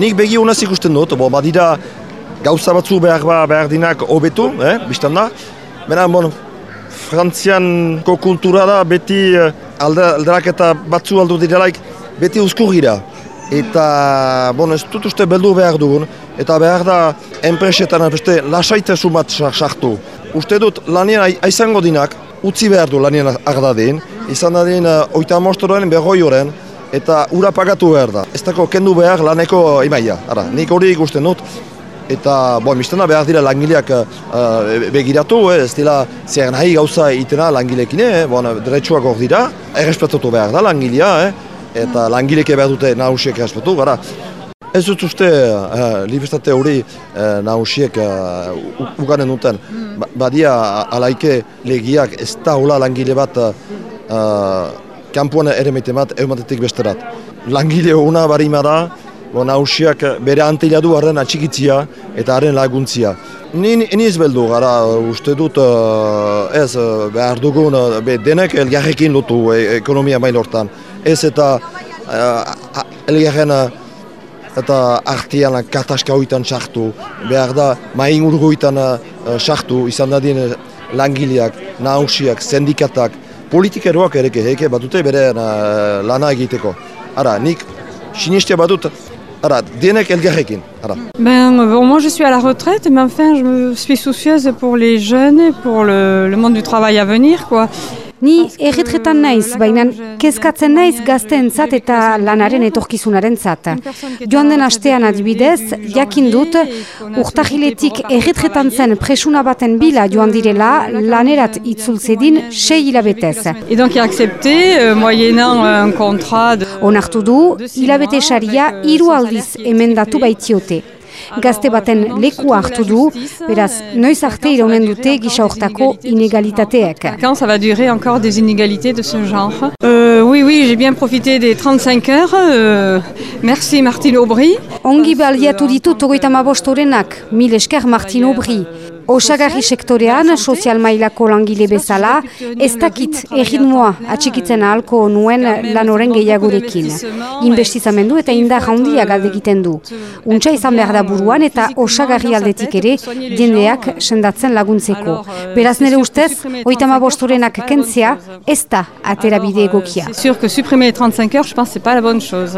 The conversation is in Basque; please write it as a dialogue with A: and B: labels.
A: nik begi honaz ikusten dut, bo, badira gauza batzu behar, ba, behar dinak hobetu, eh, biztan da. Bena, bon, frantzianko kultura da beti eh, alde, alderaketa batzu aldu direlaik beti uzkurgira. Eta, bon, ez dut uste beldu behar dugun, eta behar da enpresetan beste lasaitasun bat sartu. Uste dut lanien aizango dinak, utzi behar du lanien agdadin, izan dadin uh, oita mostoroen behoi horren, eta ura pagatu behar da. Ez dako kendu behar laneko imaia, ara, nik hori ikusten dut. Eta, bo, mistena behar dira langileak uh, begiratu, eh, ez dira zer nahi gauza itena langilekin, eh, bon, deretsuak hor dira, errespetatu behar da langilea, eh, eta langileke behar dute nahusiek errespetu, gara. Ez dut uste uh, libertate hori uh, nahusiek uh, uganen duten. Ba, badia alaike legiak ez da hola langile bat uh, kampuan ere meite bat eumatetik besterat. Langile hona barima da, bo, nahusiak bere antila du harren atxikitzia eta harren laguntzia. Ni, ni beldu gara, uste dut ez behar dugun be, denek elgarrekin lotu ekonomia mail hortan. Ez eta uh, elgarren eta artian kataska hoitan sartu, behar da main urgoitan sartu, izan dadien langileak, nahusiak, sendikatak, politikeroak. Ara.
B: Ben, moi je suis à la retraite, mais enfin je suis soucieuse pour les jeunes pour le, le monde du travail à venir, quoi.
C: Ni erretretan naiz, baina kezkatzen naiz gazteentzat eta lanaren etorkizunaren zat. Joan den astean adibidez, jakin dut, urtahiletik erretretan zen presuna baten bila joan direla lanerat itzultzedin sei hilabetez.
B: Et donc il a accepté, euh, moyennant un contrat de...
C: Onartu du, hilabete saria hiru aldiz emendatu baitiote gazte baten leku hartu du, beraz, noiz arte iraunen dute gisa hortako inegalitateak.
B: Quand ça va durer encore des inégalités de ce genre euh, Oui, oui, j'ai bien profité des 35 heures. Euh, merci Martine Aubry.
C: Ongi baliatu ditut ogoita mabostorenak, mil esker Martine Aubry. Osagarri sektorean, sozial mailako langile bezala, ez dakit erritmoa atxikitzen ahalko nuen lan oren gehiagorekin. Inbestizamendu eta indar handia galdegiten du. Untsa izan behar da buruan eta osagarri aldetik ere jendeak sendatzen laguntzeko. Beraz nire ustez, oitama bostorenak kentzea, ez da atera bide egokia.
B: Sûr que supprimer les 35 heures, je pense c'est pas la bonne chose.